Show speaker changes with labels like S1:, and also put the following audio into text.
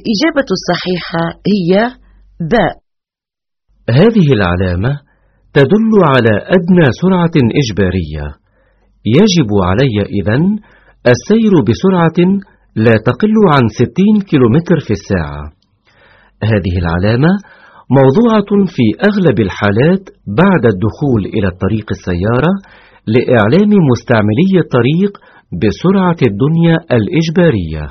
S1: الإجابة الصحيحة هي باء.
S2: هذه العلامة تدل على أدنى سرعة إجبارية. يجب علي إذن السير بسرعة لا تقل عن 60 كيلومتر في الساعة. هذه العلامة موضوعة في أغلب الحالات بعد الدخول إلى الطريق السيارة لإعلام مستعملي الطريق بسرعة الدنيا الإجبارية.